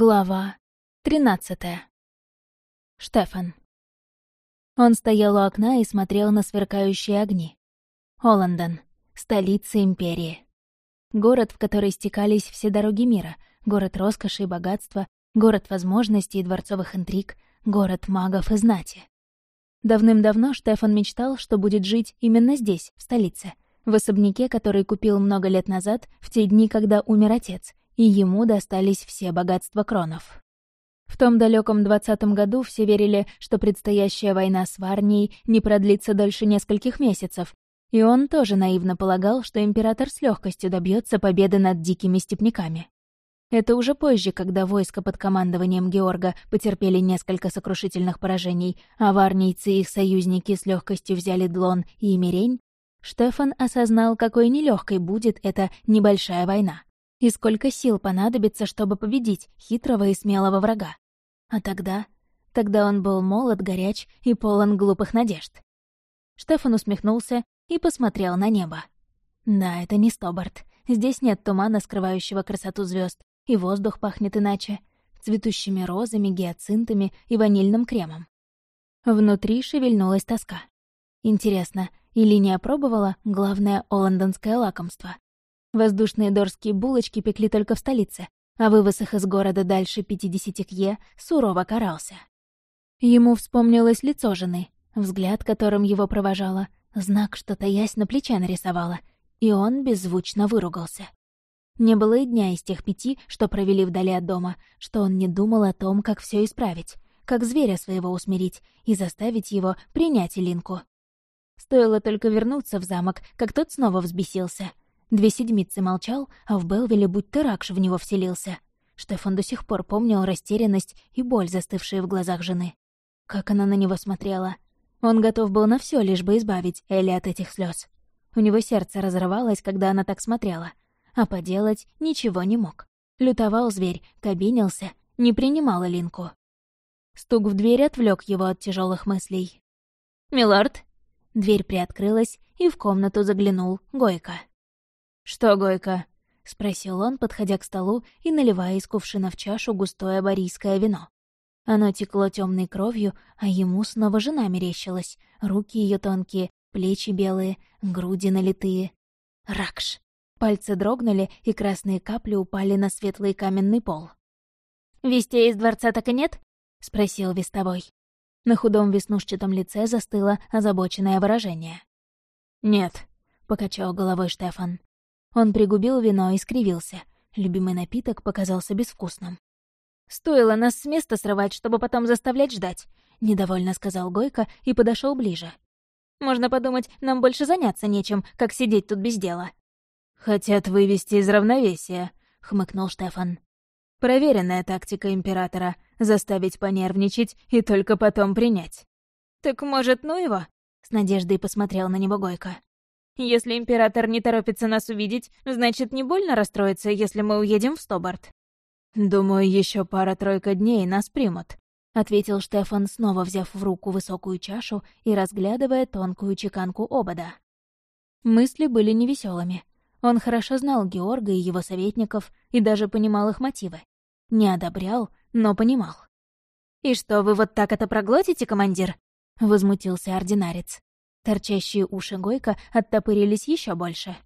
Глава тринадцатая. Штефан. Он стоял у окна и смотрел на сверкающие огни. Оландон, столица империи. Город, в который стекались все дороги мира, город роскоши и богатства, город возможностей и дворцовых интриг, город магов и знати. Давным-давно Штефан мечтал, что будет жить именно здесь, в столице, в особняке, который купил много лет назад, в те дни, когда умер отец, и ему достались все богатства кронов. В том далеком двадцатом году все верили, что предстоящая война с Варнией не продлится дольше нескольких месяцев, и он тоже наивно полагал, что император с легкостью добьется победы над дикими степняками. Это уже позже, когда войска под командованием Георга потерпели несколько сокрушительных поражений, а варнийцы и их союзники с легкостью взяли Длон и Имерень, Штефан осознал, какой нелегкой будет эта небольшая война и сколько сил понадобится, чтобы победить хитрого и смелого врага. А тогда... Тогда он был молод, горяч и полон глупых надежд. Штефан усмехнулся и посмотрел на небо. Да, это не Стобарт. Здесь нет тумана, скрывающего красоту звезд, и воздух пахнет иначе, цветущими розами, гиацинтами и ванильным кремом. Внутри шевельнулась тоска. Интересно, или не опробовала главное оландонское лакомство? Воздушные дорские булочки пекли только в столице, а вывозах из города дальше 50 кье сурово карался. Ему вспомнилось лицо жены, взгляд, которым его провожала, знак, что таясь на плече нарисовала, и он беззвучно выругался. Не было и дня из тех пяти, что провели вдали от дома, что он не думал о том, как все исправить, как зверя своего усмирить и заставить его принять Илинку. Стоило только вернуться в замок, как тот снова взбесился — Две седмицы молчал, а в Белвиле будто ракш в него вселился. Штефан до сих пор помнил растерянность и боль, застывшие в глазах жены. Как она на него смотрела. Он готов был на все, лишь бы избавить Элли от этих слез. У него сердце разрывалось, когда она так смотрела. А поделать ничего не мог. Лютовал зверь, кабинился, не принимал Линку. Стук в дверь отвлек его от тяжелых мыслей. «Милорд!» Дверь приоткрылась, и в комнату заглянул Гойко. «Что, Гойка?» — спросил он, подходя к столу и наливая из кувшина в чашу густое барийское вино. Оно текло темной кровью, а ему снова жена мерещилась. Руки ее тонкие, плечи белые, груди налитые. Ракш! Пальцы дрогнули, и красные капли упали на светлый каменный пол. «Вестей из дворца так и нет?» — спросил вестовой. На худом веснушчатом лице застыло озабоченное выражение. «Нет», — покачал головой Штефан. Он пригубил вино и скривился. Любимый напиток показался безвкусным. «Стоило нас с места срывать, чтобы потом заставлять ждать», — недовольно сказал Гойко и подошел ближе. «Можно подумать, нам больше заняться нечем, как сидеть тут без дела». «Хотят вывести из равновесия», — хмыкнул Штефан. «Проверенная тактика Императора — заставить понервничать и только потом принять». «Так, может, ну его?» — с надеждой посмотрел на него Гойко. Если император не торопится нас увидеть, значит, не больно расстроится, если мы уедем в Стобарт. «Думаю, еще пара-тройка дней нас примут», — ответил Штефан, снова взяв в руку высокую чашу и разглядывая тонкую чеканку обода. Мысли были невеселыми. Он хорошо знал Георга и его советников и даже понимал их мотивы. Не одобрял, но понимал. «И что, вы вот так это проглотите, командир?» — возмутился ординарец. Торчащие уши Гойка оттопырились еще больше.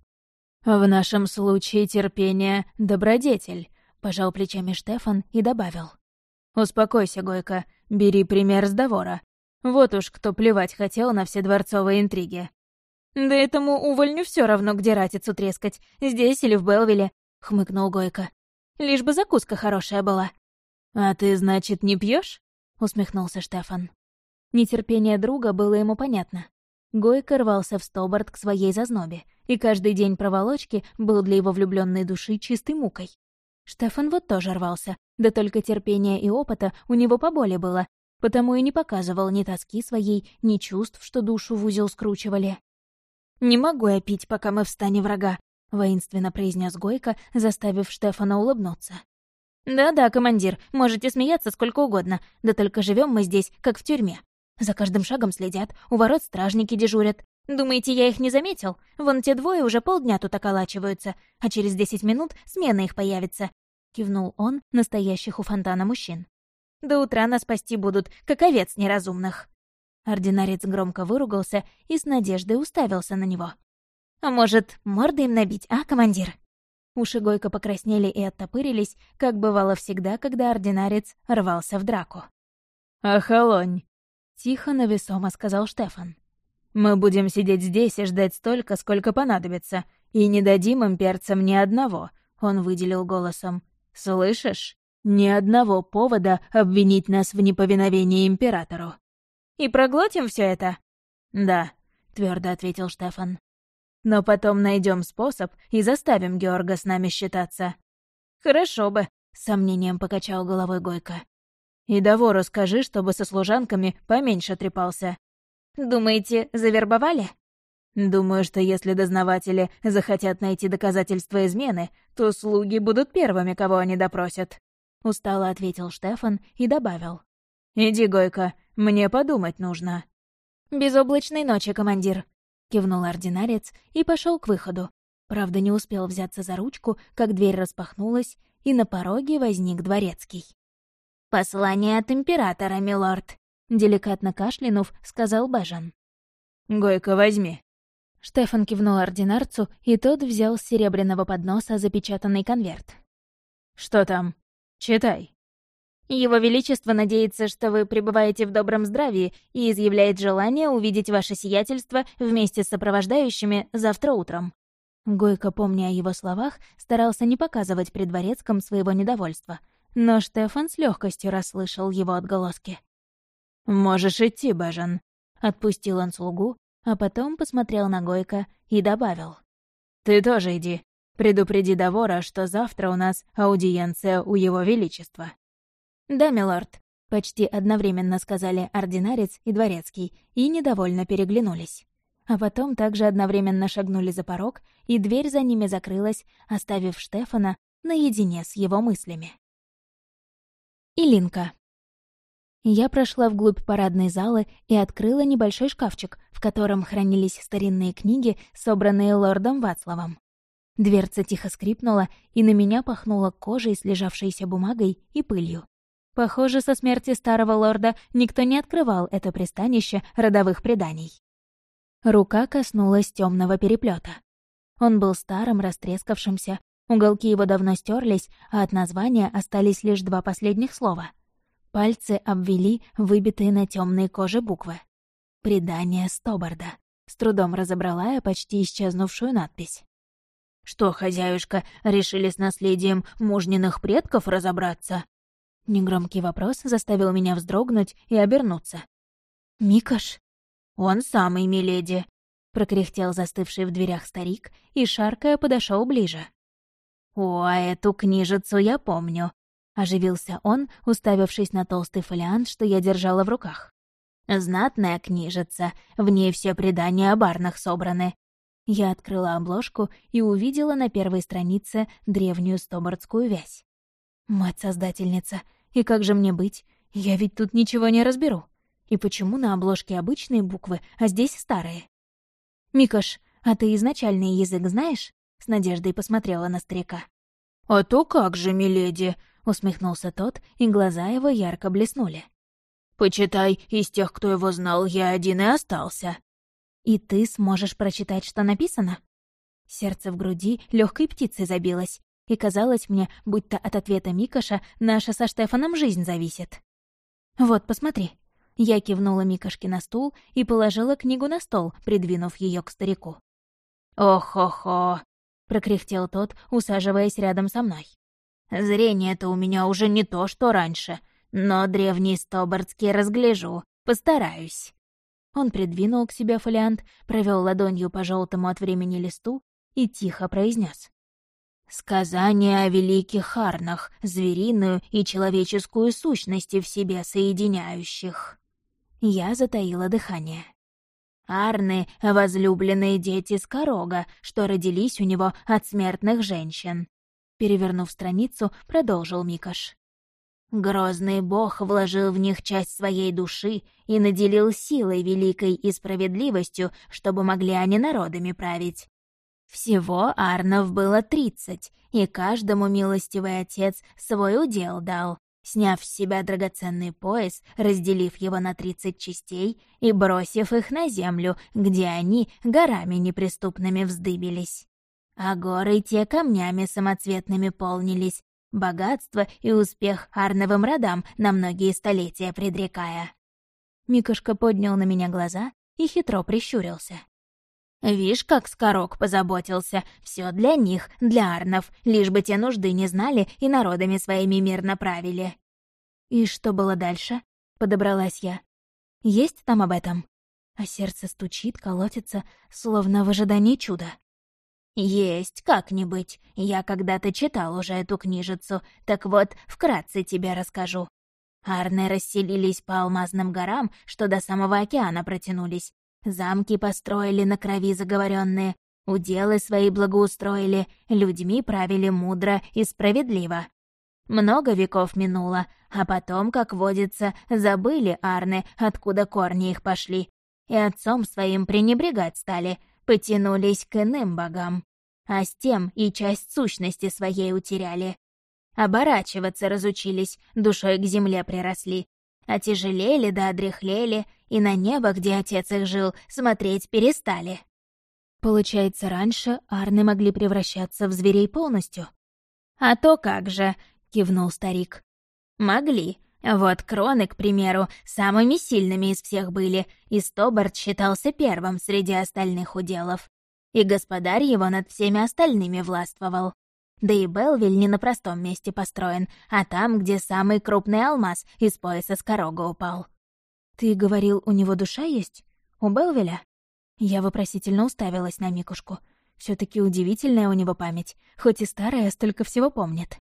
«В нашем случае терпение — добродетель», — пожал плечами Штефан и добавил. «Успокойся, Гойка, бери пример с Довора. Вот уж кто плевать хотел на все дворцовые интриги». «Да этому увольню все равно, где ратицу трескать, здесь или в Белвиле», — хмыкнул Гойка. «Лишь бы закуска хорошая была». «А ты, значит, не пьешь? усмехнулся Штефан. Нетерпение друга было ему понятно. Гойко рвался в Стобарт к своей зазнобе, и каждый день проволочки был для его влюбленной души чистой мукой. Штефан вот тоже рвался, да только терпения и опыта у него поболее было, потому и не показывал ни тоски своей, ни чувств, что душу в узел скручивали. «Не могу я пить, пока мы в стане врага», — воинственно произнес Гойко, заставив Штефана улыбнуться. «Да-да, командир, можете смеяться сколько угодно, да только живем мы здесь, как в тюрьме. За каждым шагом следят, у ворот стражники дежурят. Думаете, я их не заметил? Вон те двое уже полдня тут околачиваются, а через десять минут смена их появится. — кивнул он настоящих у фонтана мужчин. «До утра нас спасти будут, как овец неразумных». Ординарец громко выругался и с надеждой уставился на него. «А может, морды им набить, а, командир?» Уши Гойко покраснели и оттопырились, как бывало всегда, когда ординарец рвался в драку. «Охолонь!» — тихо, но весомо сказал Штефан. «Мы будем сидеть здесь и ждать столько, сколько понадобится, и не дадим им перцам ни одного», — он выделил голосом. «Слышишь? Ни одного повода обвинить нас в неповиновении императору». «И проглотим все это?» «Да», — твердо ответил Штефан. «Но потом найдем способ и заставим Георга с нами считаться». «Хорошо бы», — с сомнением покачал головой Гойко. «И Давору скажи, чтобы со служанками поменьше трепался». «Думаете, завербовали?» «Думаю, что если дознаватели захотят найти доказательства измены, то слуги будут первыми, кого они допросят», — устало ответил Штефан и добавил. «Иди, Гойка, мне подумать нужно». «Безоблачной ночи, командир», — кивнул ординарец и пошел к выходу. Правда, не успел взяться за ручку, как дверь распахнулась, и на пороге возник дворецкий. «Послание от императора, милорд», — деликатно кашлянув, сказал Бежан. «Гойка, возьми», Штефан кивнул ординарцу, и тот взял с серебряного подноса запечатанный конверт. «Что там? Читай». «Его Величество надеется, что вы пребываете в добром здравии и изъявляет желание увидеть ваше сиятельство вместе с сопровождающими завтра утром». Гойко, помня о его словах, старался не показывать при дворецком своего недовольства, но Штефан с легкостью расслышал его отголоски. «Можешь идти, Бажан», — отпустил он слугу, а потом посмотрел на Гойка и добавил. «Ты тоже иди. Предупреди Давора, что завтра у нас аудиенция у Его Величества». «Да, милорд», — почти одновременно сказали ординарец и дворецкий, и недовольно переглянулись. А потом также одновременно шагнули за порог, и дверь за ними закрылась, оставив Штефана наедине с его мыслями. Илинка. Я прошла вглубь парадной залы и открыла небольшой шкафчик, в котором хранились старинные книги, собранные лордом Вацлавом. Дверца тихо скрипнула, и на меня пахнуло кожей, слежавшейся бумагой и пылью. Похоже, со смерти старого лорда никто не открывал это пристанище родовых преданий. Рука коснулась темного переплета. Он был старым, растрескавшимся, уголки его давно стерлись, а от названия остались лишь два последних слова — Пальцы обвели выбитые на темной коже буквы. «Предание Стобарда». С трудом разобрала я почти исчезнувшую надпись. «Что, хозяюшка, решили с наследием мужниных предков разобраться?» Негромкий вопрос заставил меня вздрогнуть и обернуться. «Микаш?» «Он самый, миледи», — прокряхтел застывший в дверях старик и, шаркая, подошел ближе. «О, а эту книжицу я помню. Оживился он, уставившись на толстый фолиант, что я держала в руках. «Знатная книжица, в ней все предания о барнах собраны». Я открыла обложку и увидела на первой странице древнюю стобордскую вязь. «Мать-создательница, и как же мне быть? Я ведь тут ничего не разберу. И почему на обложке обычные буквы, а здесь старые?» «Микош, а ты изначальный язык знаешь?» С надеждой посмотрела на старика. «А то как же, миледи!» — усмехнулся тот, и глаза его ярко блеснули. «Почитай, из тех, кто его знал, я один и остался». «И ты сможешь прочитать, что написано?» Сердце в груди легкой птицей забилось, и казалось мне, будто от ответа Микоша наша со Штефаном жизнь зависит. «Вот, посмотри». Я кивнула Микошке на стул и положила книгу на стол, придвинув ее к старику. «Ох-хо-хо!» — прокряхтел тот, усаживаясь рядом со мной. Зрение-то у меня уже не то, что раньше, но древний Стобардский разгляжу, постараюсь». Он придвинул к себе фолиант, провел ладонью по желтому от времени листу и тихо произнес: «Сказание о великих харнах, звериную и человеческую сущности в себе соединяющих». Я затаила дыхание. Арны — возлюбленные дети Скорога, что родились у него от смертных женщин. Перевернув страницу, продолжил Микаш. Грозный бог вложил в них часть своей души и наделил силой великой и справедливостью, чтобы могли они народами править. Всего Арнов было тридцать, и каждому милостивый отец свой удел дал, сняв с себя драгоценный пояс, разделив его на тридцать частей и бросив их на землю, где они горами неприступными вздыбились. А горы те камнями самоцветными полнились, богатство и успех Арновым родам на многие столетия предрекая. Микошка поднял на меня глаза и хитро прищурился. Вишь, как Скорок позаботился. Все для них, для арнов, лишь бы те нужды не знали и народами своими мирно правили. И что было дальше? Подобралась я. Есть там об этом? А сердце стучит, колотится, словно в ожидании чуда. «Есть как-нибудь. Я когда-то читал уже эту книжицу, так вот, вкратце тебе расскажу. Арны расселились по алмазным горам, что до самого океана протянулись, Замки построили на крови заговоренные, уделы свои благоустроили, людьми правили мудро и справедливо. Много веков минуло, а потом, как водится, забыли Арны, откуда корни их пошли, и отцом своим пренебрегать стали, потянулись к иным богам. А с тем и часть сущности своей утеряли. Оборачиваться разучились, душой к земле приросли, Отяжелели да одряхлели, и на небо, где отец их жил, смотреть перестали. Получается, раньше арны могли превращаться в зверей полностью? «А то как же!» — кивнул старик. «Могли. Вот кроны, к примеру, самыми сильными из всех были, и Стобард считался первым среди остальных уделов. И господарь его над всеми остальными властвовал. Да и Белвиль не на простом месте построен, а там, где самый крупный алмаз из пояса Скорога упал. «Ты говорил, у него душа есть? У Белвиля?» Я вопросительно уставилась на Микушку. все таки удивительная у него память, хоть и старая, столько всего помнит.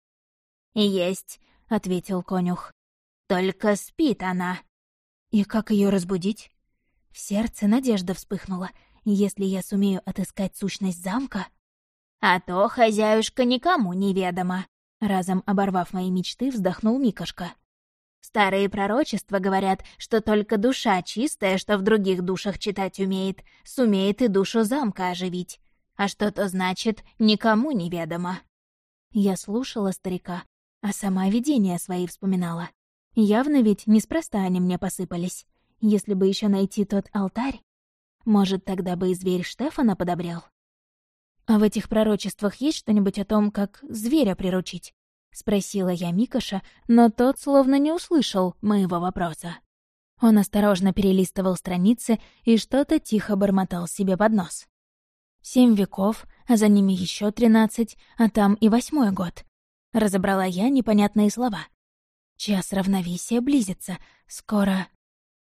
«Есть», — ответил конюх. «Только спит она». «И как ее разбудить?» В сердце надежда вспыхнула. Если я сумею отыскать сущность замка... «А то, хозяюшка, никому неведомо», — разом оборвав мои мечты, вздохнул Микошка. «Старые пророчества говорят, что только душа чистая, что в других душах читать умеет, сумеет и душу замка оживить. А что то значит, никому неведомо». Я слушала старика, а сама видения свои вспоминала. Явно ведь неспроста они мне посыпались. Если бы еще найти тот алтарь, может, тогда бы и зверь Штефана подобрел. «А в этих пророчествах есть что-нибудь о том, как зверя приручить?» — спросила я Микоша, но тот словно не услышал моего вопроса. Он осторожно перелистывал страницы и что-то тихо бормотал себе под нос. Семь веков, а за ними еще тринадцать, а там и восьмой год. Разобрала я непонятные слова. Час равновесия близится. Скоро...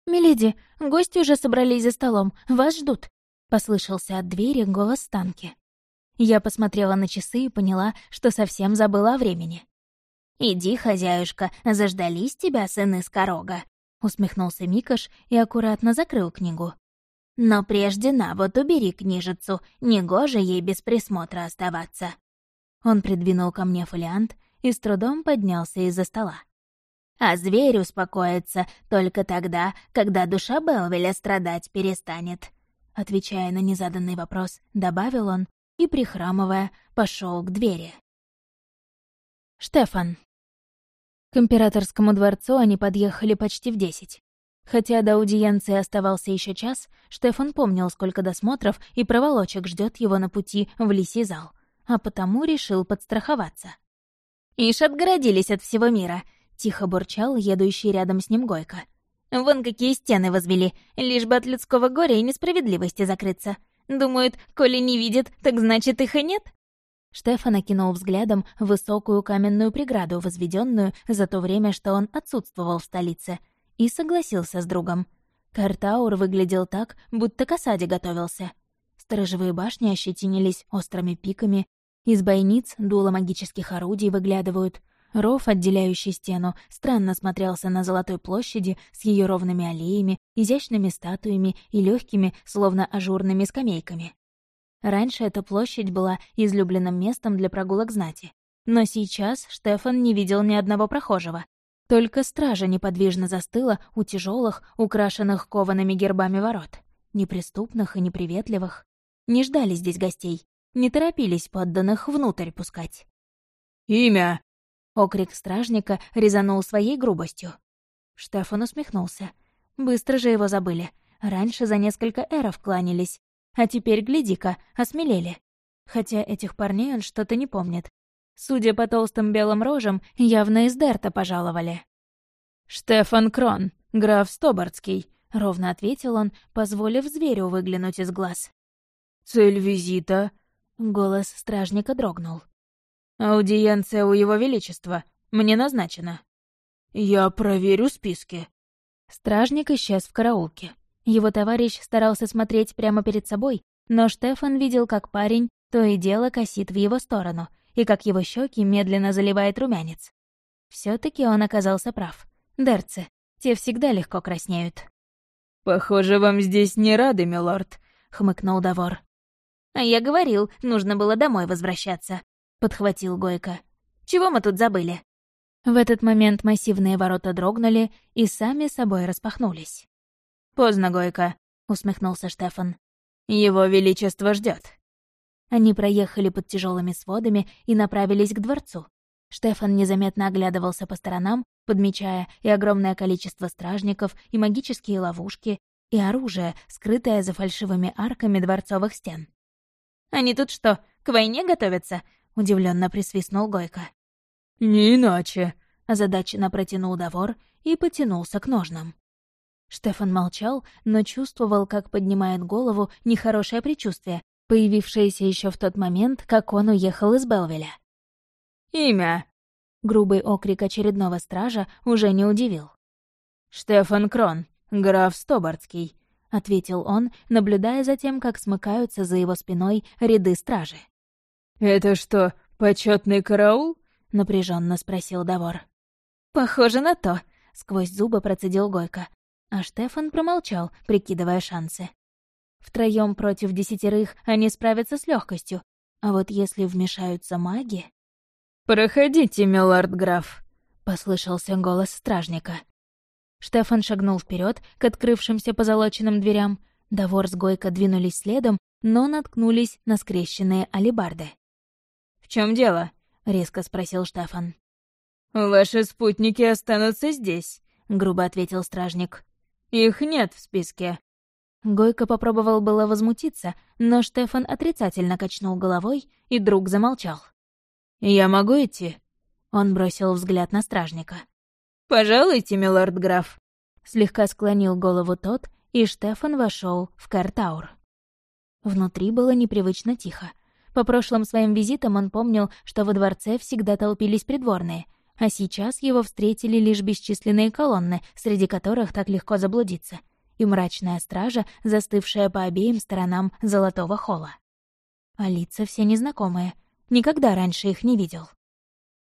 «Миледи, гости уже собрались за столом. Вас ждут», — послышался от двери голос Танки. Я посмотрела на часы и поняла, что совсем забыла о времени. «Иди, хозяюшка, заждались тебя, сыны Скорога», — усмехнулся Микаш и аккуратно закрыл книгу. «Но прежде на вот убери книжицу, негоже ей без присмотра оставаться». Он придвинул ко мне фолиант и с трудом поднялся из-за стола. «А зверь успокоится только тогда, когда душа Белвеля страдать перестанет», отвечая на незаданный вопрос, добавил он и, прихрамывая, пошел к двери. Штефан. К императорскому дворцу они подъехали почти в десять. Хотя до аудиенции оставался еще час, Штефан помнил, сколько досмотров и проволочек ждет его на пути в лисий зал, а потому решил подстраховаться. «Ишь, отгородились от всего мира!» — тихо бурчал едущий рядом с ним Гойко. «Вон какие стены возвели, лишь бы от людского горя и несправедливости закрыться. Думают, коли не видят, так значит их и нет?» Штефан окинул взглядом высокую каменную преграду, возведенную за то время, что он отсутствовал в столице, и согласился с другом. Картаур выглядел так, будто к осаде готовился. Сторожевые башни ощетинились острыми пиками, из бойниц дуло магических орудий выглядывают — Ров, отделяющий стену, странно смотрелся на Золотой площади с ее ровными аллеями, изящными статуями и легкими, словно ажурными скамейками. Раньше эта площадь была излюбленным местом для прогулок знати. Но сейчас Штефан не видел ни одного прохожего. Только стража неподвижно застыла у тяжелых, украшенных коваными гербами ворот. Неприступных и неприветливых. Не ждали здесь гостей. не торопились подданных внутрь пускать. «Имя!» — окрик стражника резанул своей грубостью. Штефан усмехнулся. Быстро же его забыли. Раньше за несколько эров кланялись, а теперь, гляди-ка, осмелели. Хотя этих парней он что-то не помнит. Судя по толстым белым рожам, явно из Дерта пожаловали. «Штефан Крон, граф Стобардский», — ровно ответил он, позволив зверю выглянуть из глаз. «Цель визита?» — голос стражника дрогнул. «Аудиенция у его величества. Мне назначена». «Я проверю списки». Стражник исчез в караулке. Его товарищ старался смотреть прямо перед собой, но Штефан видел, как парень то и дело косит в его сторону, и как его щеки медленно заливает румянец. все таки он оказался прав. Дерцы, те всегда легко краснеют. «Похоже, вам здесь не рады, милорд», — хмыкнул Давор. «А я говорил, нужно было домой возвращаться», — подхватил Гойко. «Чего мы тут забыли?» В этот момент массивные ворота дрогнули и сами собой распахнулись. «Поздно, Гойко», — усмехнулся Штефан. «Его Величество ждет. Они проехали под тяжелыми сводами и направились к дворцу. Штефан незаметно оглядывался по сторонам, подмечая и огромное количество стражников, и магические ловушки, и оружие, скрытое за фальшивыми арками дворцовых стен. «Они тут что, к войне готовятся?» — удивленно присвистнул Гойко. «Не иначе», — озадаченно протянул Давор и потянулся к ножнам. Штефан молчал, но чувствовал, как поднимает голову нехорошее предчувствие, появившееся еще в тот момент, как он уехал из Белвеля. «Имя!» Грубый окрик очередного стража уже не удивил. «Штефан Крон, граф Стобардский», — ответил он, наблюдая за тем, как смыкаются за его спиной ряды стражи. «Это что, почетный караул?» — напряженно спросил Давор. «Похоже на то», — сквозь зубы процедил Гойко. А Штефан промолчал, прикидывая шансы. Втроем против десятерых они справятся с легкостью, а вот если вмешаются маги... «Проходите, милорд граф», — послышался голос стражника. Штефан шагнул вперед к открывшимся позолоченным дверям. Довор с Гойко двинулись следом, но наткнулись на скрещенные алибарды. «В чем дело?» — резко спросил Штефан. «Ваши спутники останутся здесь», — грубо ответил стражник. Их нет в списке». Гойко попробовал было возмутиться, но Штефан отрицательно качнул головой, и друг замолчал. «Я могу идти?» Он бросил взгляд на стражника. «Пожалуйте, милорд граф», — слегка склонил голову тот, и Штефан вошел в Картаур. Внутри было непривычно тихо. По прошлым своим визитам он помнил, что во дворце всегда толпились придворные, а сейчас его встретили лишь бесчисленные колонны, среди которых так легко заблудиться, и мрачная стража, застывшая по обеим сторонам золотого холла. А лица все незнакомые, никогда раньше их не видел.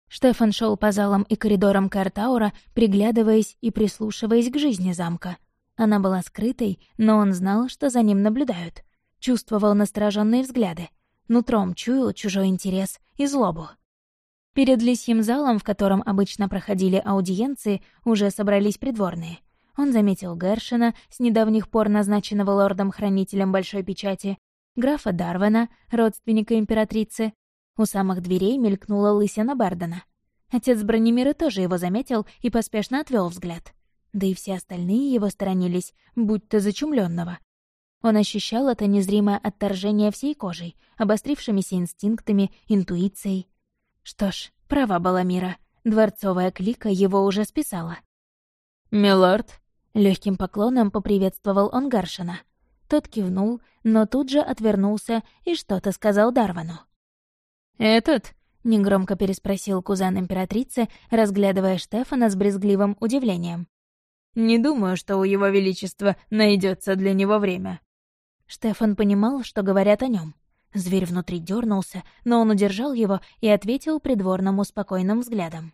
Штефан шел по залам и коридорам Картаура, приглядываясь и прислушиваясь к жизни замка. Она была скрытой, но он знал, что за ним наблюдают. Чувствовал настороженные взгляды. Нутром чуял чужой интерес и злобу. Перед лисьим залом, в котором обычно проходили аудиенции, уже собрались придворные. Он заметил Гершина, с недавних пор назначенного лордом-хранителем Большой Печати, графа Дарвана, родственника императрицы. У самых дверей мелькнула лысина Бардена. Отец Бронемира тоже его заметил и поспешно отвел взгляд. Да и все остальные его сторонились, будто зачумленного. Он ощущал это незримое отторжение всей кожей, обострившимися инстинктами, интуицией. Что ж, права была Мира. Дворцовая клика его уже списала. «Милорд?» Легким поклоном поприветствовал он Гаршина. Тот кивнул, но тут же отвернулся и что-то сказал Дарвану. «Этот?» — негромко переспросил кузен императрицы, разглядывая Штефана с брезгливым удивлением. «Не думаю, что у его величества найдется для него время». Штефан понимал, что говорят о нем. Зверь внутри дернулся, но он удержал его и ответил придворному спокойным взглядом.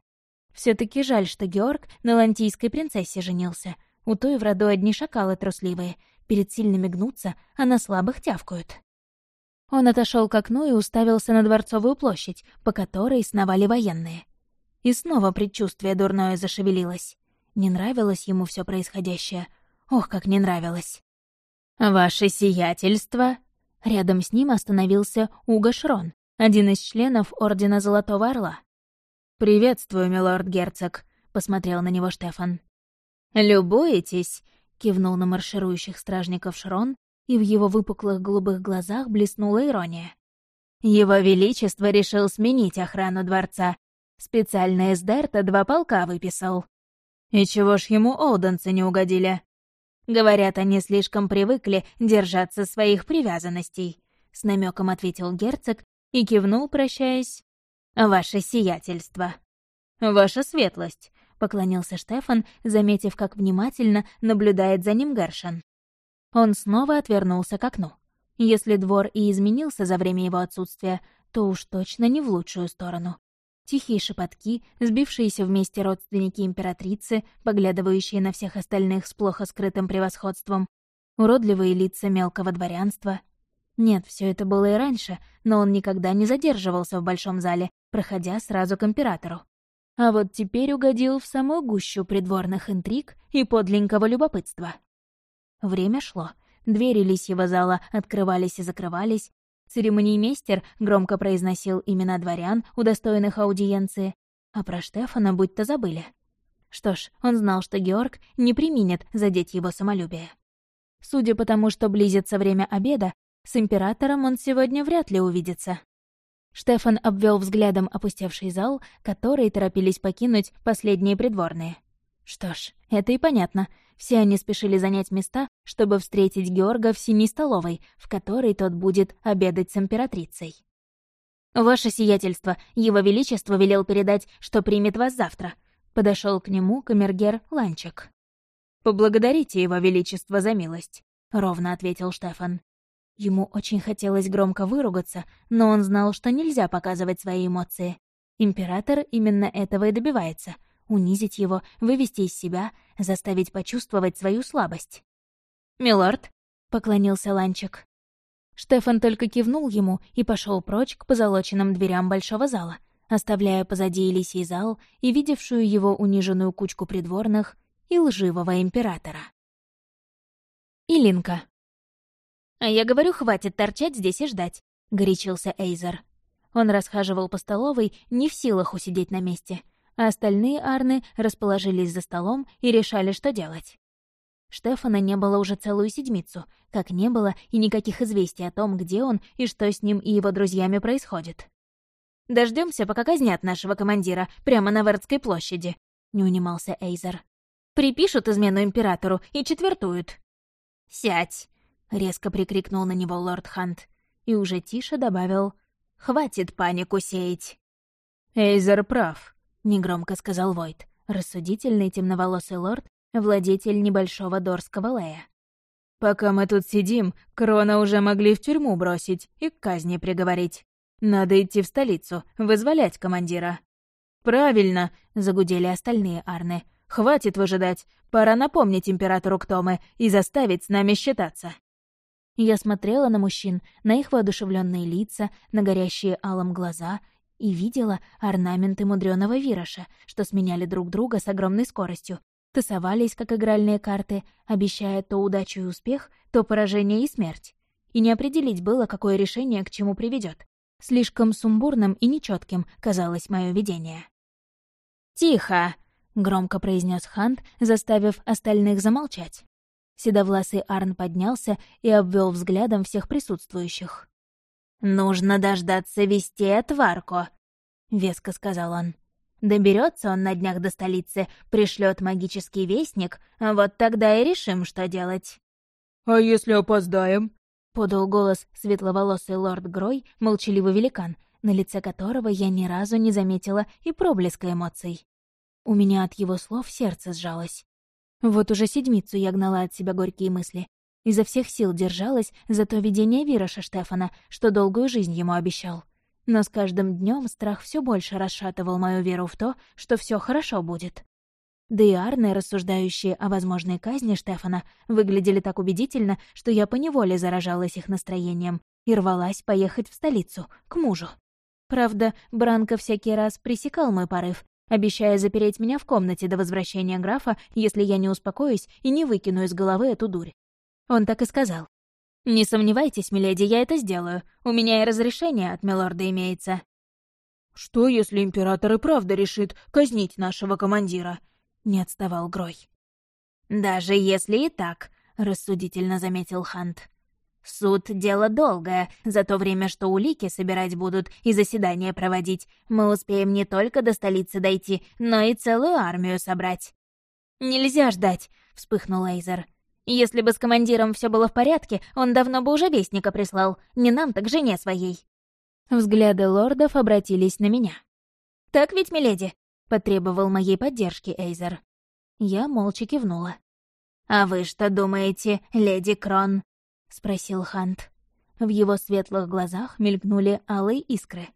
все таки жаль, что Георг на лантийской принцессе женился. У той в роду одни шакалы трусливые. Перед сильными гнутся, а на слабых тявкают. Он отошел к окну и уставился на Дворцовую площадь, по которой сновали военные. И снова предчувствие дурное зашевелилось. Не нравилось ему все происходящее. Ох, как не нравилось. «Ваше сиятельство!» Рядом с ним остановился Уго Шрон, один из членов Ордена Золотого Орла. «Приветствую, милорд-герцог», — посмотрел на него Штефан. «Любуетесь?» — кивнул на марширующих стражников Шрон, и в его выпуклых голубых глазах блеснула ирония. «Его Величество решил сменить охрану дворца. Специально из Дерта два полка выписал. И чего ж ему Олденцы не угодили? Говорят, они слишком привыкли держаться своих привязанностей», — с намеком ответил герцог и кивнул, прощаясь. «Ваше сиятельство». «Ваша светлость», — поклонился Штефан, заметив, как внимательно наблюдает за ним Гершин. Он снова отвернулся к окну. Если двор и изменился за время его отсутствия, то уж точно не в лучшую сторону. Тихие шепотки, сбившиеся вместе родственники императрицы, поглядывающие на всех остальных с плохо скрытым превосходством, уродливые лица мелкого дворянства. Нет, все это было и раньше, но он никогда не задерживался в большом зале, проходя сразу к императору. А вот теперь угодил в самую гущу придворных интриг и подлинного любопытства. Время шло. Двери лисьего зала открывались и закрывались. Церемониймейстер громко произносил имена дворян, удостоенных аудиенции. А про Штефана будто забыли. Что ж, он знал, что Георг не применит задеть его самолюбие. Судя по тому, что близится время обеда, с императором он сегодня вряд ли увидится. Штефан обвел взглядом опустевший зал, который торопились покинуть последние придворные. Что ж, это и понятно. Все они спешили занять места, чтобы встретить Георга в синей столовой, в которой тот будет обедать с императрицей. «Ваше сиятельство, его величество велел передать, что примет вас завтра», — подошел к нему камергер Ланчик. «Поблагодарите его величество за милость», — ровно ответил Штефан. Ему очень хотелось громко выругаться, но он знал, что нельзя показывать свои эмоции. Император именно этого и добивается — унизить его, вывести из себя, заставить почувствовать свою слабость. «Милорд», — поклонился Ланчик. Штефан только кивнул ему и пошел прочь к позолоченным дверям большого зала, оставляя позади Элисий зал и видевшую его униженную кучку придворных и лживого императора. Илинка. «А я говорю, хватит торчать здесь и ждать», — горячился Эйзер. Он расхаживал по столовой, не в силах усидеть на месте, а остальные Арны расположились за столом и решали, что делать. Штефана не было уже целую седмицу, как не было и никаких известий о том, где он и что с ним и его друзьями происходит. Дождемся, пока казнят нашего командира прямо на Вардской площади», — не унимался Эйзер. «Припишут измену императору и четвертуют». «Сядь!» — резко прикрикнул на него лорд Хант и уже тише добавил «Хватит панику сеять». «Эйзер прав», — негромко сказал Войт, рассудительный темноволосый лорд, владетель небольшого дорского лея. «Пока мы тут сидим, Крона уже могли в тюрьму бросить и к казни приговорить. Надо идти в столицу, вызволять командира». «Правильно», — загудели остальные Арны. «Хватит выжидать. Пора напомнить императору, кто мы, и заставить с нами считаться». Я смотрела на мужчин, на их воодушевленные лица, на горящие алым глаза и видела орнаменты мудреного вироша, что сменяли друг друга с огромной скоростью, тасовались, как игральные карты, обещая то удачу и успех, то поражение и смерть. И не определить было, какое решение к чему приведет. Слишком сумбурным и нечетким казалось мое видение. «Тихо!» — громко произнес Хант, заставив остальных замолчать. Седовласый Арн поднялся и обвел взглядом всех присутствующих. «Нужно дождаться вести от Варко», — веско сказал он. Доберется он на днях до столицы, пришлет магический вестник, а вот тогда и решим, что делать». «А если опоздаем?» — подал голос светловолосый лорд Грой, молчаливый великан, на лице которого я ни разу не заметила и проблеска эмоций. У меня от его слов сердце сжалось. Вот уже седмицу я гнала от себя горькие мысли. Изо всех сил держалась за то видение Вироша Штефана, что долгую жизнь ему обещал. Но с каждым днем страх все больше расшатывал мою веру в то, что все хорошо будет. Да и Арны, рассуждающие о возможной казни Штефана, выглядели так убедительно, что я поневоле заражалась их настроением и рвалась поехать в столицу, к мужу. Правда, Бранко всякий раз пресекал мой порыв, обещая запереть меня в комнате до возвращения графа, если я не успокоюсь и не выкину из головы эту дурь. Он так и сказал. «Не сомневайтесь, миледи, я это сделаю. У меня и разрешение от милорда имеется». «Что, если император и правда решит казнить нашего командира?» — не отставал Грой. «Даже если и так», — рассудительно заметил Хант. «Суд — дело долгое. За то время, что улики собирать будут и заседания проводить, мы успеем не только до столицы дойти, но и целую армию собрать». «Нельзя ждать», — вспыхнул Эйзер. «Если бы с командиром все было в порядке, он давно бы уже вестника прислал. Не нам, так жене своей». Взгляды лордов обратились на меня. «Так ведь, миледи?» — потребовал моей поддержки Эйзер. Я молча кивнула. «А вы что думаете, леди Крон?» — спросил Хант. В его светлых глазах мелькнули алые искры.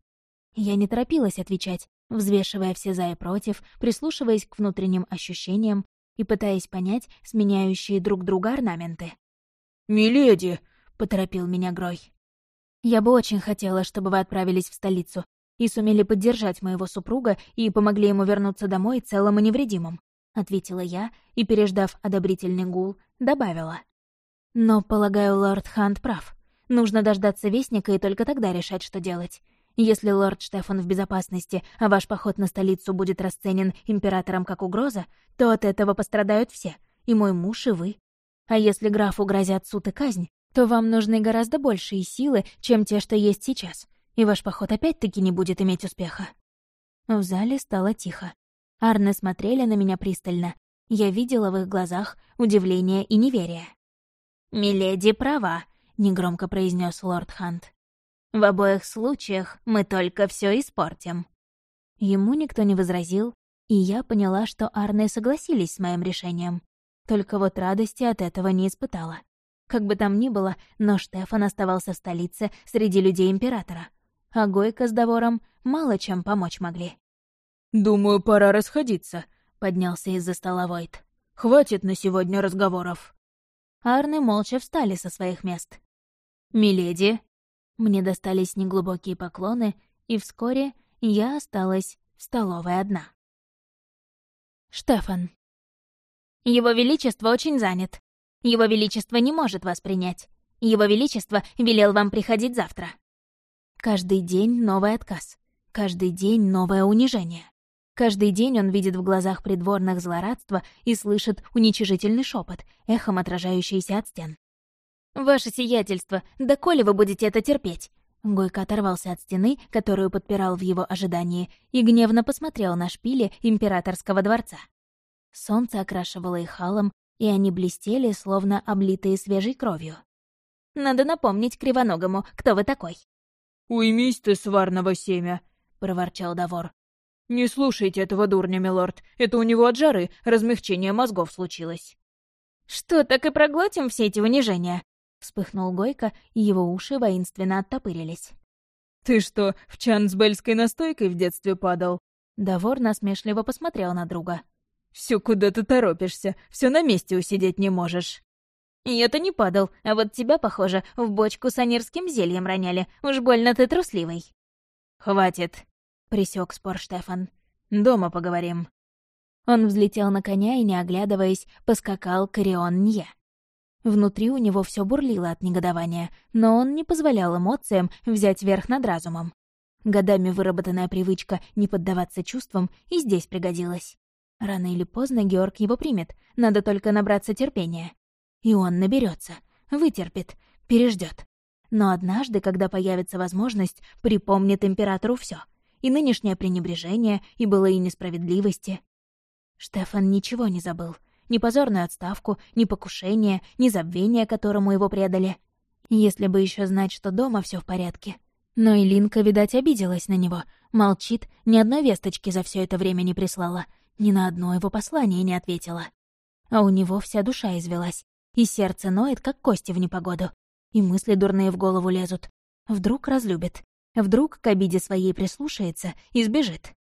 Я не торопилась отвечать, взвешивая все за и против, прислушиваясь к внутренним ощущениям и пытаясь понять сменяющие друг друга орнаменты. «Миледи!» — поторопил меня Грой. «Я бы очень хотела, чтобы вы отправились в столицу и сумели поддержать моего супруга и помогли ему вернуться домой целым и невредимым», — ответила я и, переждав одобрительный гул, добавила. «Но, полагаю, лорд Хант прав. Нужно дождаться Вестника и только тогда решать, что делать. Если лорд Штефан в безопасности, а ваш поход на столицу будет расценен императором как угроза, то от этого пострадают все, и мой муж, и вы. А если графу грозят суд и казнь, то вам нужны гораздо большие силы, чем те, что есть сейчас, и ваш поход опять-таки не будет иметь успеха». В зале стало тихо. Арны смотрели на меня пристально. Я видела в их глазах удивление и неверие. «Миледи права», — негромко произнес лорд Хант. В обоих случаях мы только все испортим». Ему никто не возразил, и я поняла, что Арны согласились с моим решением. Только вот радости от этого не испытала. Как бы там ни было, но Штефан оставался в столице среди людей Императора. А Гойка с Довором мало чем помочь могли. «Думаю, пора расходиться», — поднялся из-за стола Войт. «Хватит на сегодня разговоров». Арны молча встали со своих мест. «Миледи», мне достались неглубокие поклоны, и вскоре я осталась в столовой одна. Штефан. Его Величество очень занят. Его Величество не может вас принять. Его Величество велел вам приходить завтра. Каждый день новый отказ. Каждый день новое унижение. Каждый день он видит в глазах придворных злорадство и слышит уничижительный шепот, эхом отражающийся от стен. «Ваше сиятельство, да коли вы будете это терпеть?» Гойко оторвался от стены, которую подпирал в его ожидании, и гневно посмотрел на шпили императорского дворца. Солнце окрашивало их халом, и они блестели, словно облитые свежей кровью. «Надо напомнить Кривоногому, кто вы такой». «Уймись ты, сварного семя», — проворчал Давор. «Не слушайте этого дурня, милорд. Это у него от жары размягчение мозгов случилось». «Что, так и проглотим все эти унижения?» Вспыхнул Гойко, и его уши воинственно оттопырились. «Ты что, в чан с бельской настойкой в детстве падал?» Давор насмешливо посмотрел на друга. «Всё куда ты торопишься, всё на месте усидеть не можешь». «Я-то не падал, а вот тебя, похоже, в бочку с анирским зельем роняли. Уж больно ты трусливый». «Хватит», — присек спор Штефан. «Дома поговорим». Он взлетел на коня и, не оглядываясь, поскакал к Орион Нье. Внутри у него все бурлило от негодования, но он не позволял эмоциям взять верх над разумом. Годами выработанная привычка не поддаваться чувствам и здесь пригодилась. Рано или поздно Георг его примет, надо только набраться терпения. И он наберется, вытерпит, переждет. Но однажды, когда появится возможность, припомнит императору все И нынешнее пренебрежение, и былые несправедливости. Штефан ничего не забыл — ни позорную отставку, ни покушение, ни забвение, которому его предали. Если бы еще знать, что дома все в порядке. Но и Линка, видать, обиделась на него. Молчит, ни одной весточки за все это время не прислала, ни на одно его послание не ответила. А у него вся душа извелась, и сердце ноет, как кости в непогоду. И мысли дурные в голову лезут. Вдруг разлюбит. Вдруг к обиде своей прислушается и сбежит.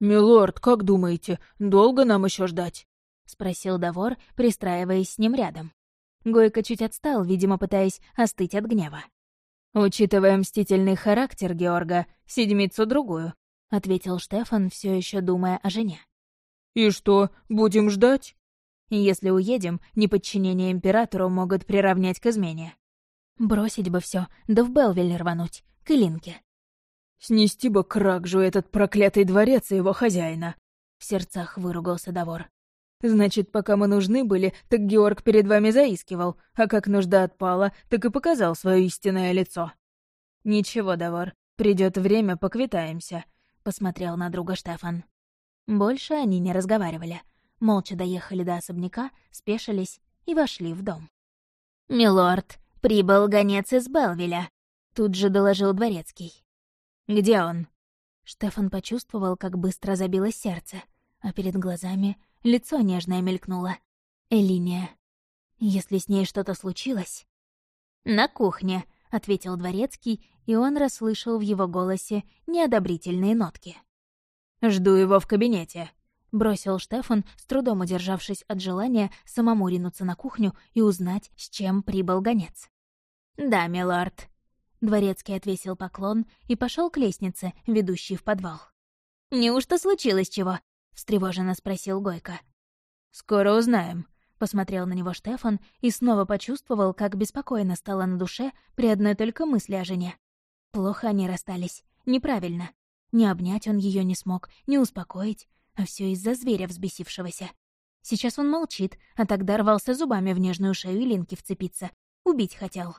«Милорд, как думаете, долго нам еще ждать?» — спросил Давор, пристраиваясь с ним рядом. Гойко чуть отстал, видимо, пытаясь остыть от гнева. «Учитывая мстительный характер Георга, седмицу-другую», — ответил Штефан, все еще думая о жене. «И что, будем ждать?» «Если уедем, неподчинение императору могут приравнять к измене». Бросить бы все, да в Белвиль рвануть, к Илинке. «Снести бы кракжу этот проклятый дворец и его хозяина!» — в сердцах выругался Давор. «Значит, пока мы нужны были, так Георг перед вами заискивал, а как нужда отпала, так и показал свое истинное лицо». «Ничего, Давор, придет время, поквитаемся», — посмотрел на друга Штефан. Больше они не разговаривали. Молча доехали до особняка, спешились и вошли в дом. «Милорд, прибыл гонец из Белвиля», — тут же доложил дворецкий. «Где он?» Штефан почувствовал, как быстро забилось сердце, а перед глазами лицо нежное мелькнуло. Элиния. Если с ней что-то случилось... «На кухне», — ответил дворецкий, и он расслышал в его голосе неодобрительные нотки. «Жду его в кабинете», — бросил Штефан, с трудом удержавшись от желания самому ринуться на кухню и узнать, с чем прибыл гонец. «Да, милорд», Дворецкий отвесил поклон и пошел к лестнице, ведущей в подвал. «Неужто случилось чего?» — встревоженно спросил Гойко. «Скоро узнаем», — посмотрел на него Штефан и снова почувствовал, как беспокойно стало на душе при одной только мысли о жене. Плохо они расстались, неправильно. Не обнять он ее не смог, не успокоить, а все из-за зверя взбесившегося. Сейчас он молчит, а тогда рвался зубами в нежную шею Линки вцепиться. Убить хотел.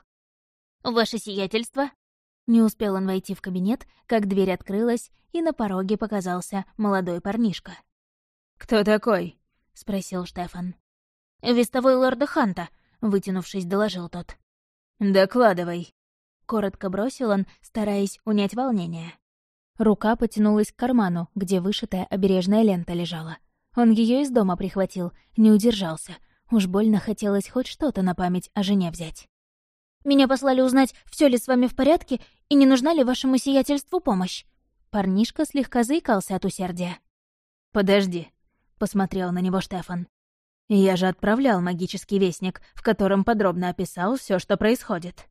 «Ваше сиятельство?» Не успел он войти в кабинет, как дверь открылась, и на пороге показался молодой парнишка. «Кто такой?» — спросил Штефан. «Вестовой лорда Ханта», — вытянувшись, доложил тот. «Докладывай», — коротко бросил он, стараясь унять волнение. Рука потянулась к карману, где вышитая обережная лента лежала. Он ее из дома прихватил, не удержался. Уж больно хотелось хоть что-то на память о жене взять. Меня послали узнать, все ли с вами в порядке и не нужна ли вашему сиятельству помощь». Парнишка слегка заикался от усердия. «Подожди», — посмотрел на него Штефан. «Я же отправлял магический вестник, в котором подробно описал все, что происходит».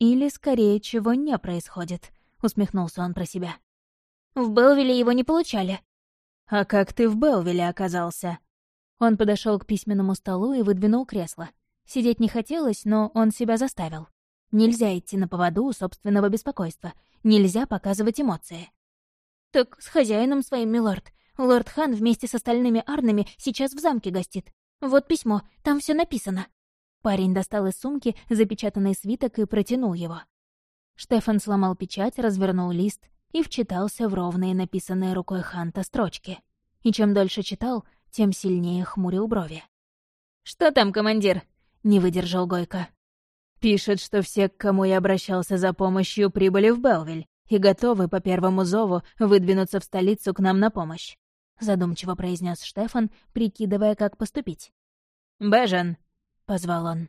«Или, скорее, чего не происходит», — усмехнулся он про себя. «В Белвилле его не получали». «А как ты в Белвилле оказался?» Он подошел к письменному столу и выдвинул кресло. Сидеть не хотелось, но он себя заставил. Нельзя идти на поводу у собственного беспокойства. Нельзя показывать эмоции. «Так с хозяином своим, милорд. Лорд Хан вместе с остальными арнами сейчас в замке гостит. Вот письмо, там все написано». Парень достал из сумки запечатанный свиток и протянул его. Штефан сломал печать, развернул лист и вчитался в ровные написанные рукой Ханта строчки. И чем дольше читал, тем сильнее хмурил брови. «Что там, командир?» — не выдержал Гойко. «Пишет, что все, к кому я обращался за помощью, прибыли в Белвиль и готовы по первому зову выдвинуться в столицу к нам на помощь», — задумчиво произнес Штефан, прикидывая, как поступить. «Бежен!» — позвал он.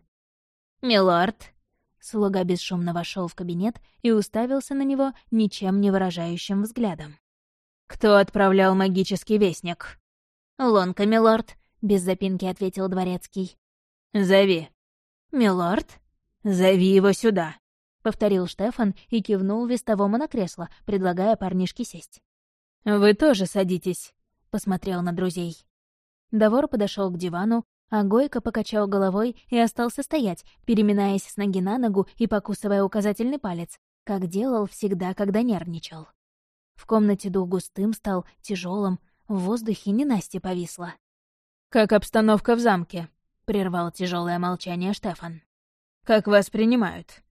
«Милорд!» Слуга бесшумно вошел в кабинет и уставился на него ничем не выражающим взглядом. «Кто отправлял магический вестник?» «Лонка, милорд», — без запинки ответил дворецкий. «Зови». «Милорд?» «Зови его сюда», — повторил Штефан и кивнул вестовому на кресло, предлагая парнишке сесть. «Вы тоже садитесь», — посмотрел на друзей. Давор подошел к дивану, а Гойко покачал головой и остался стоять, переминаясь с ноги на ногу и покусывая указательный палец, как делал всегда, когда нервничал. В комнате дух густым стал, тяжелым, в воздухе ненасти повисло. «Как обстановка в замке?» — прервал тяжелое молчание Штефан. «Как вас принимают?»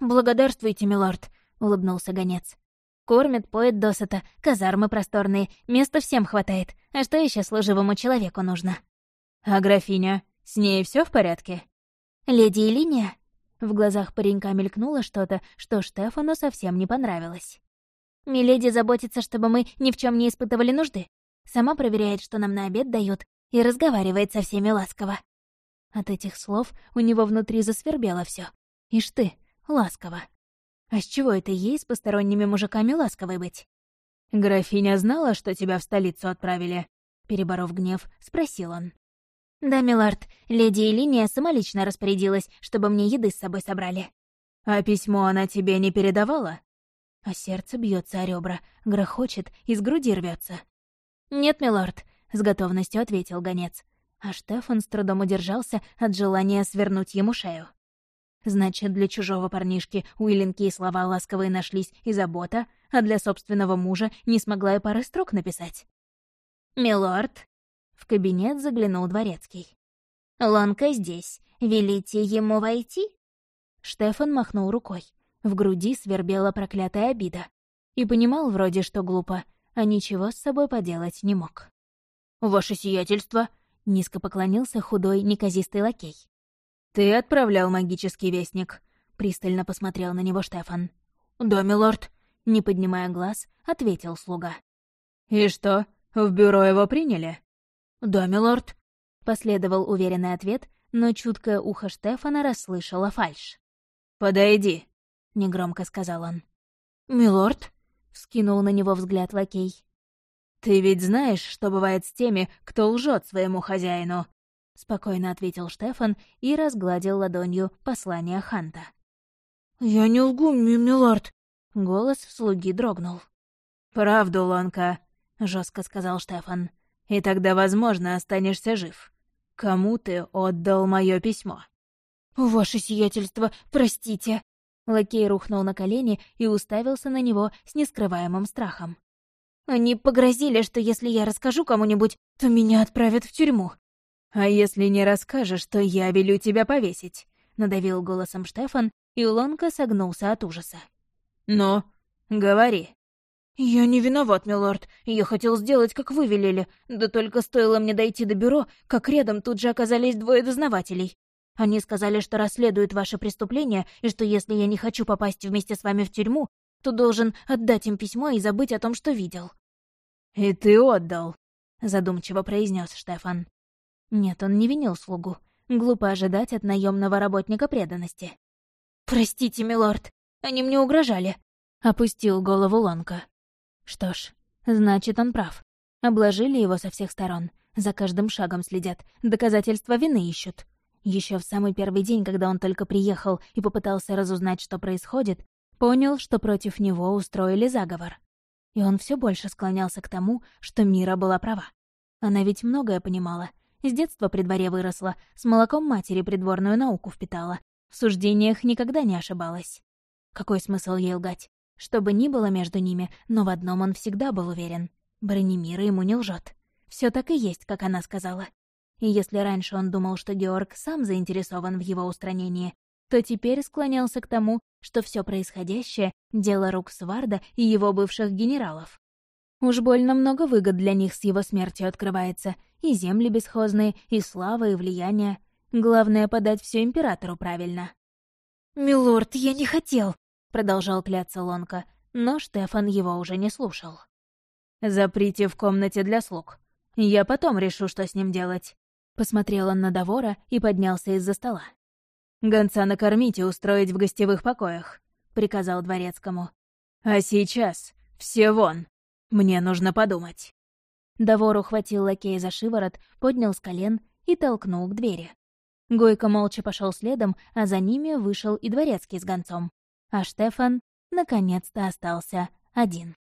«Благодарствуйте, милорд», — улыбнулся гонец. «Кормят, поет досыта, казармы просторные, места всем хватает. А что еще служивому человеку нужно?» «А графиня? С ней все в порядке?» «Леди Элиния?» В глазах паренька мелькнуло что-то, что Штефану совсем не понравилось. «Миледи заботится, чтобы мы ни в чем не испытывали нужды. Сама проверяет, что нам на обед дают, и разговаривает со всеми ласково. От этих слов у него внутри засвербело все. Ишь ты, ласково. А с чего это ей с посторонними мужиками ласковой быть? «Графиня знала, что тебя в столицу отправили?» Переборов гнев, спросил он. «Да, милорд, леди Элиния самолично распорядилась, чтобы мне еды с собой собрали». «А письмо она тебе не передавала?» А сердце бьется о ребра, грохочет, из груди рвется. «Нет, милорд», — с готовностью ответил гонец а Штефан с трудом удержался от желания свернуть ему шею. Значит, для чужого парнишки уиленькие слова ласковые нашлись и забота, а для собственного мужа не смогла и пары строк написать. «Милорд!» — в кабинет заглянул дворецкий. «Лонка здесь. Велите ему войти?» Штефан махнул рукой. В груди свербела проклятая обида. И понимал вроде, что глупо, а ничего с собой поделать не мог. «Ваше сиятельство!» — низко поклонился худой, неказистый лакей. «Ты отправлял магический вестник», — пристально посмотрел на него Штефан. «Да, милорд», — не поднимая глаз, ответил слуга. «И что, в бюро его приняли?» «Да, милорд», — последовал уверенный ответ, но чуткое ухо Штефана расслышало фальшь. «Подойди», — негромко сказал он. «Милорд?» — вскинул на него взгляд лакей. «Ты ведь знаешь, что бывает с теми, кто лжет своему хозяину?» — спокойно ответил Штефан и разгладил ладонью послание Ханта. «Я не лгу, милорд!» — голос слуги дрогнул. «Правду, Лонка», — жестко сказал Штефан. «И тогда, возможно, останешься жив. Кому ты отдал мое письмо?» «Ваше сиятельство, простите!» Лакей рухнул на колени и уставился на него с нескрываемым страхом. «Они погрозили, что если я расскажу кому-нибудь, то меня отправят в тюрьму». «А если не расскажешь, то я велю тебя повесить», — надавил голосом Штефан, и Лонка согнулся от ужаса. «Ну, говори». «Я не виноват, милорд. Я хотел сделать, как вы велели. Да только стоило мне дойти до бюро, как рядом тут же оказались двое дознавателей. Они сказали, что расследуют ваше преступление, и что если я не хочу попасть вместе с вами в тюрьму, то должен отдать им письмо и забыть о том, что видел». «И ты отдал», — задумчиво произнес Штефан. Нет, он не винил слугу. Глупо ожидать от наемного работника преданности. «Простите, милорд, они мне угрожали», — опустил голову Лонка. Что ж, значит, он прав. Обложили его со всех сторон, за каждым шагом следят, доказательства вины ищут. Еще в самый первый день, когда он только приехал и попытался разузнать, что происходит, понял, что против него устроили заговор. И он все больше склонялся к тому, что Мира была права. Она ведь многое понимала. С детства при дворе выросла, с молоком матери придворную науку впитала. В суждениях никогда не ошибалась. Какой смысл ей лгать? Что бы ни было между ними, но в одном он всегда был уверен. Бронемира ему не лжет. Все так и есть, как она сказала. И если раньше он думал, что Георг сам заинтересован в его устранении, то теперь склонялся к тому, что все происходящее — дело рук Сварда и его бывших генералов. Уж больно много выгод для них с его смертью открывается, и земли бесхозные, и слава, и влияние. Главное — подать все императору правильно. «Милорд, я не хотел!» — продолжал кляться Лонка, но Штефан его уже не слушал. «Заприте в комнате для слуг. Я потом решу, что с ним делать», Посмотрел он на Довора и поднялся из-за стола. «Гонца накормить и устроить в гостевых покоях», — приказал дворецкому. «А сейчас все вон. Мне нужно подумать». Довор ухватил лакея за шиворот, поднял с колен и толкнул к двери. Гойко молча пошел следом, а за ними вышел и дворецкий с гонцом. А Штефан наконец-то остался один.